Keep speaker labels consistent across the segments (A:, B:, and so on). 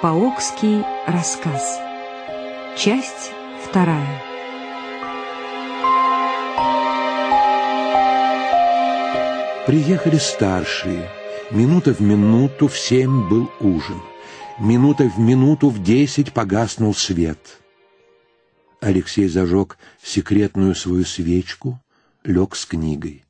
A: Паокский рассказ. Часть вторая.
B: Приехали старшие. Минута в минуту в семь был ужин. Минута в минуту в десять погаснул свет. Алексей зажег секретную свою свечку, лег с книгой.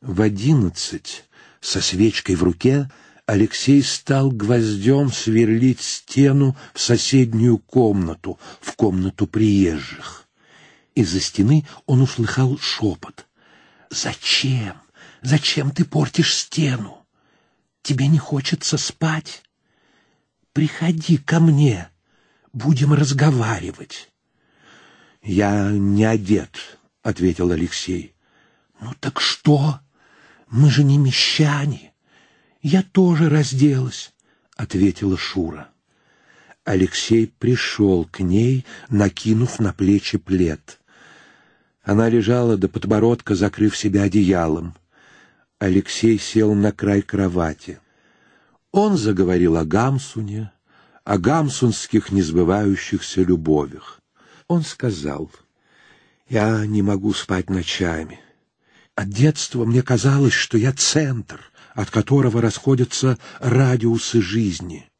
B: В одиннадцать со свечкой в руке Алексей стал гвоздем сверлить стену в соседнюю комнату, в комнату приезжих. Из-за стены он услыхал шепот. «Зачем? Зачем ты портишь стену? Тебе не хочется спать? Приходи ко мне, будем разговаривать». «Я не одет», — ответил Алексей. «Ну так что? Мы же не мещане». «Я тоже разделась», — ответила Шура. Алексей пришел к ней, накинув на плечи плед. Она лежала до подбородка, закрыв себя одеялом. Алексей сел на край кровати. Он заговорил о Гамсуне, о гамсунских несбывающихся любовях. Он сказал, «Я не могу спать ночами. От детства мне казалось, что я центр, от которого расходятся радиусы жизни.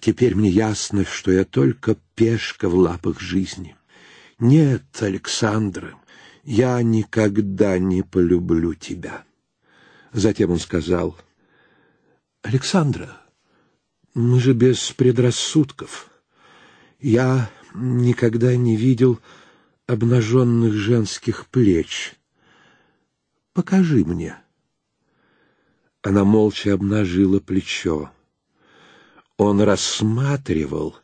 B: Теперь мне ясно, что я только пешка в лапах жизни. Нет, Александра, я никогда не полюблю тебя. Затем он сказал, Александра, мы же без предрассудков. Я никогда не видел обнаженных женских плеч. Покажи мне. Она молча обнажила плечо. Он рассматривал,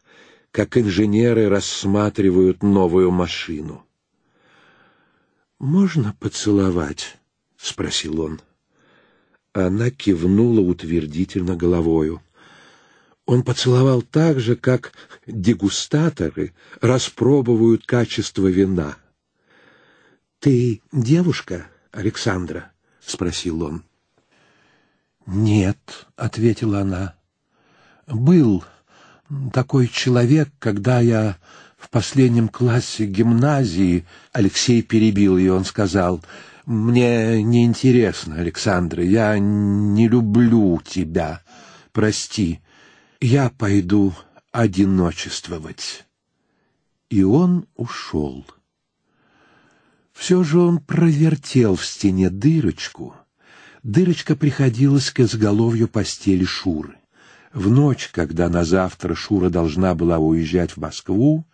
B: как инженеры рассматривают новую машину. «Можно поцеловать?» — спросил он. Она кивнула утвердительно головою. Он поцеловал так же, как дегустаторы распробовывают качество вина. «Ты девушка, Александра?» — спросил он. «Нет», — ответила она. «Был такой человек, когда я в последнем классе гимназии...» Алексей перебил ее, он сказал, «Мне неинтересно, Александра, я не люблю тебя. Прости, я пойду одиночествовать». И он ушел. Все же он провертел в стене дырочку — Дырочка приходилась к изголовью постели Шуры. В ночь, когда на завтра Шура должна была уезжать в Москву,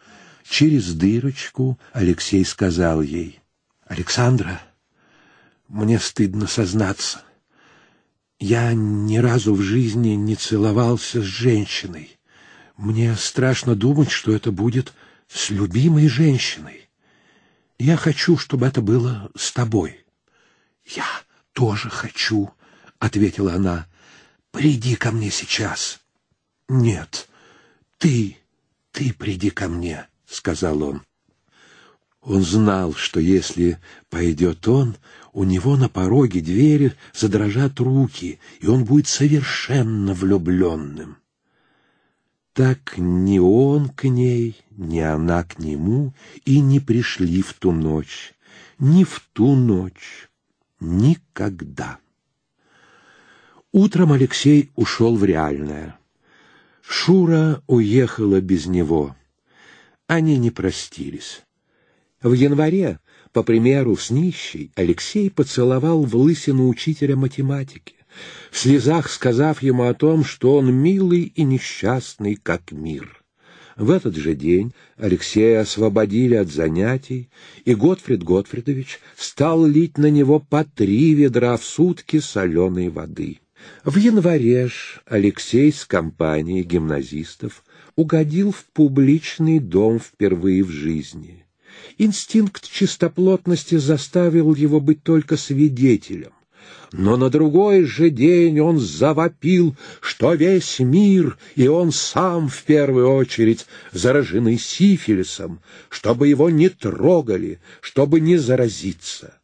B: через дырочку Алексей сказал ей, «Александра, мне стыдно сознаться. Я ни разу в жизни не целовался с женщиной. Мне страшно думать, что это будет с любимой женщиной. Я хочу, чтобы это было с тобой. Я тоже хочу, — ответила она. — Приди ко мне сейчас. — Нет, ты, ты приди ко мне, — сказал он. Он знал, что если пойдет он, у него на пороге двери задрожат руки, и он будет совершенно влюбленным. Так ни он к ней, ни она к нему и не пришли в ту ночь, ни в ту ночь, Никогда. Утром Алексей ушел в реальное. Шура уехала без него. Они не простились. В январе, по примеру с нищей, Алексей поцеловал в лысину учителя математики, в слезах сказав ему о том, что он милый и несчастный, как мир. В этот же день Алексея освободили от занятий, и Готфрид Готфридович стал лить на него по три ведра в сутки соленой воды. В январе ж Алексей с компанией гимназистов угодил в публичный дом впервые в жизни. Инстинкт чистоплотности заставил его быть только свидетелем. Но на другой же день он завопил, что весь мир, и он сам в первую очередь, заражены сифилисом, чтобы его не трогали, чтобы не заразиться.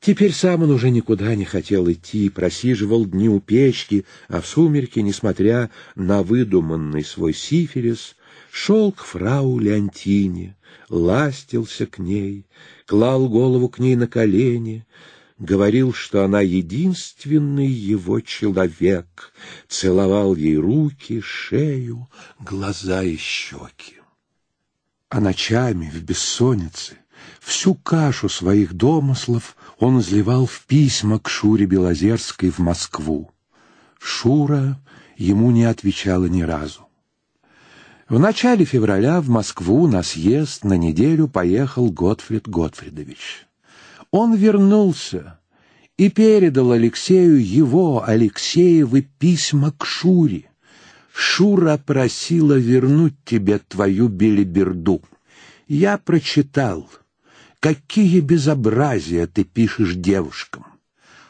B: Теперь сам он уже никуда не хотел идти, просиживал дни у печки, а в сумерки, несмотря на выдуманный свой сифилис, шел к фрау Леонтине, ластился к ней, клал голову к ней на колени, говорил, что она единственный его человек, целовал ей руки, шею, глаза и щеки. А ночами в бессоннице всю кашу своих домыслов он изливал в письма к Шуре Белозерской в Москву. Шура ему не отвечала ни разу. В начале февраля в Москву на съезд на неделю поехал Готфрид Готфридович. Он вернулся и передал Алексею его, Алексеевы, письма к Шуре. Шура просила вернуть тебе твою белиберду. Я прочитал. Какие безобразия ты пишешь девушкам.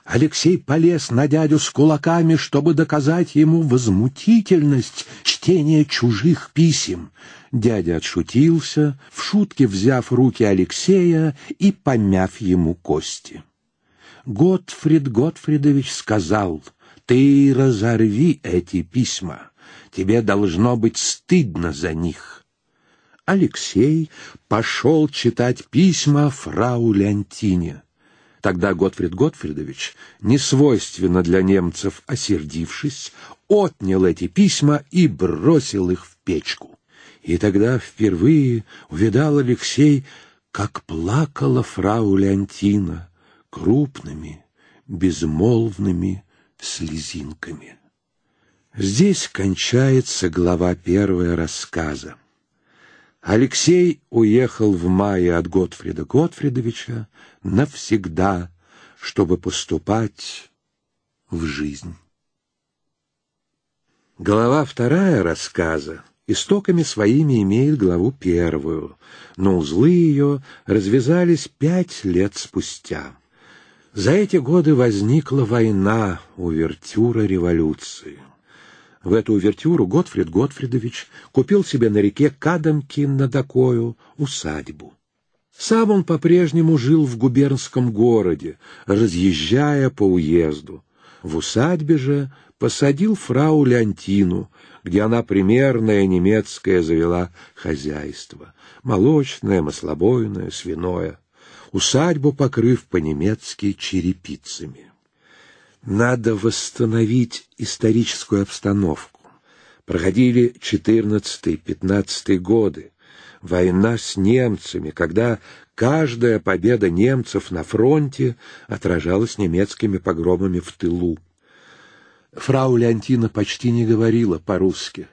B: Алексей полез на дядю с кулаками, чтобы доказать ему возмутительность чтения чужих писем. Дядя отшутился, в шутке взяв руки Алексея и помяв ему кости. Готфрид Готфридович сказал, «Ты разорви эти письма, тебе должно быть стыдно за них». Алексей пошел читать письма фрау Леонтине. Тогда Готфрид Готфридович, несвойственно для немцев осердившись, отнял эти письма и бросил их в печку. И тогда впервые увидал Алексей, как плакала фрау Леонтина крупными, безмолвными слезинками. Здесь кончается глава первая рассказа. Алексей уехал в мае от Готфрида Готфридовича навсегда, чтобы поступать в жизнь. Глава вторая рассказа истоками своими имеет главу первую, но узлы ее развязались пять лет спустя. За эти годы возникла война, увертюра революции. В эту увертюру Готфрид Готфридович купил себе на реке Кадамки над Окою усадьбу. Сам он по-прежнему жил в губернском городе, разъезжая по уезду. В усадьбе же посадил фрау Леонтину, где она примерное немецкое завела хозяйство. Молочное, маслобойное, свиное. Усадьбу покрыв по-немецки черепицами. Надо восстановить историческую обстановку. Проходили 14-15 годы. Война с немцами, когда каждая победа немцев на фронте отражалась немецкими погромами в тылу. Фрау Леонтина почти не говорила по-русски.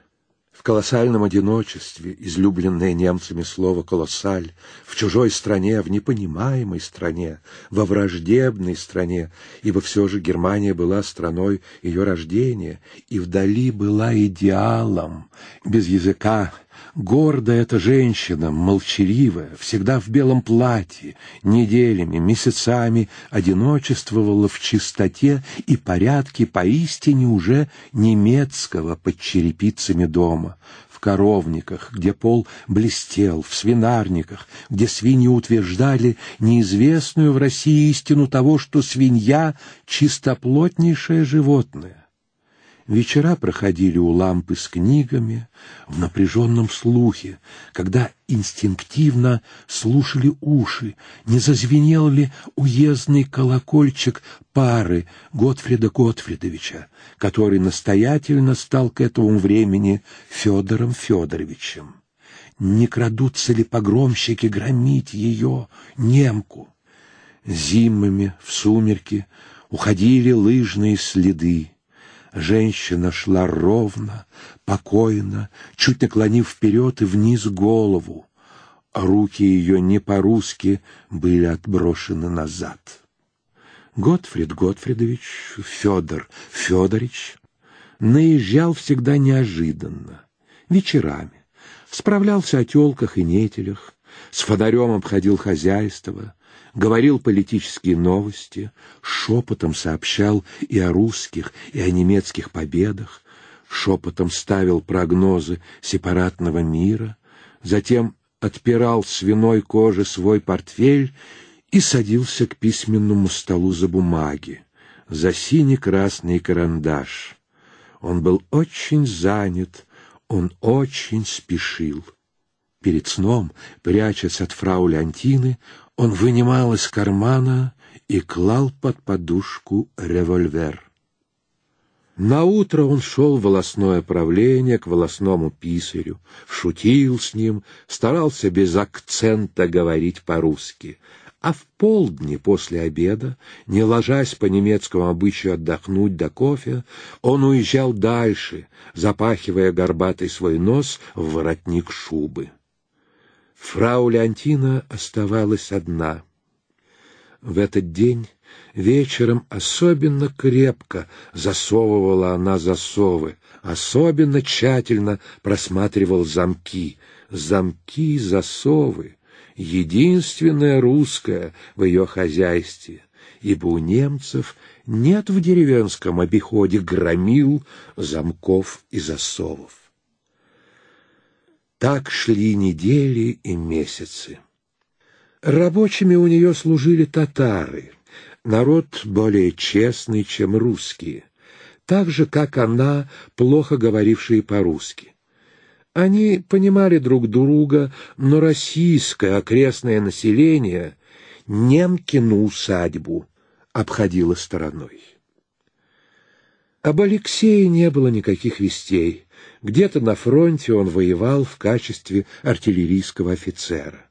B: В колоссальном одиночестве, излюбленное немцами слово «колоссаль», в чужой стране, в непонимаемой стране, во враждебной стране, ибо все же Германия была страной ее рождения, и вдали была идеалом, без языка, Гордая эта женщина, молчаливая, всегда в белом платье, неделями, месяцами одиночествовала в чистоте и порядке поистине уже немецкого под черепицами дома, в коровниках, где пол блестел, в свинарниках, где свиньи утверждали неизвестную в России истину того, что свинья — чистоплотнейшее животное. Вечера проходили у лампы с книгами, в напряженном слухе, когда инстинктивно слушали уши, не зазвенел ли уездный колокольчик пары Готфрида Готфридовича, который настоятельно стал к этому времени Федором Федоровичем. Не крадутся ли погромщики громить ее, немку? Зимами в сумерки уходили лыжные следы, Женщина шла ровно, покойно, чуть наклонив вперед и вниз голову, а руки ее не по-русски были отброшены назад. Готфрид Готфридович, Федор Федорович наезжал всегда неожиданно, вечерами, справлялся о телках и нетелях, с фонарем обходил хозяйство, говорил политические новости, шепотом сообщал и о русских, и о немецких победах, шепотом ставил прогнозы сепаратного мира, затем отпирал свиной кожи свой портфель и садился к письменному столу за бумаги, за синий-красный карандаш. Он был очень занят, он очень спешил. Перед сном, прячась от фрау Леонтины, он вынимал из кармана и клал под подушку револьвер. На утро он шел в волосное правление к волосному писарю, шутил с ним, старался без акцента говорить по-русски, а в полдни после обеда, не ложась по немецкому обычаю отдохнуть до кофе, он уезжал дальше, запахивая горбатый свой нос в воротник шубы. Фрау Леонтина оставалась одна. В этот день вечером особенно крепко засовывала она засовы, особенно тщательно просматривал замки. Замки, засовы — единственное русское в ее хозяйстве, ибо у немцев нет в деревенском обиходе громил, замков и засовов. Так шли недели и месяцы. Рабочими у нее служили татары, народ более честный, чем русские, так же, как она, плохо говорившие по-русски. Они понимали друг друга, но российское окрестное население немкину усадьбу обходило стороной. Об Алексее не было никаких вестей. Где-то на фронте он воевал в качестве артиллерийского офицера.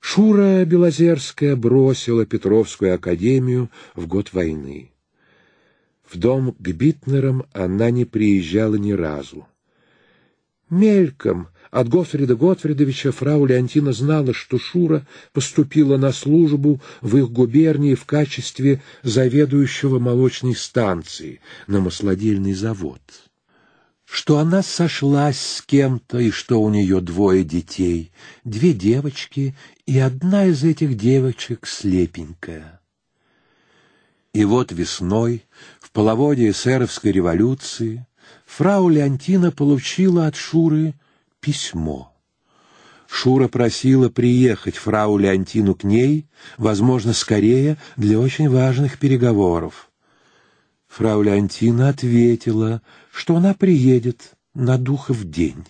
B: Шура Белозерская бросила Петровскую академию в год войны. В дом к Битнерам она не приезжала ни разу. Мельком от Готфрида Готфридовича фрау Леонтина знала, что Шура поступила на службу в их губернии в качестве заведующего молочной станции на маслодельный завод что она сошлась с кем-то и что у нее двое детей, две девочки, и одна из этих девочек слепенькая. И вот весной, в половодье эсеровской революции, фрау Леонтина получила от Шуры письмо. Шура просила приехать фрау Леонтину к ней, возможно, скорее, для очень важных переговоров. Фрау Леонтина ответила, что она приедет на духов день.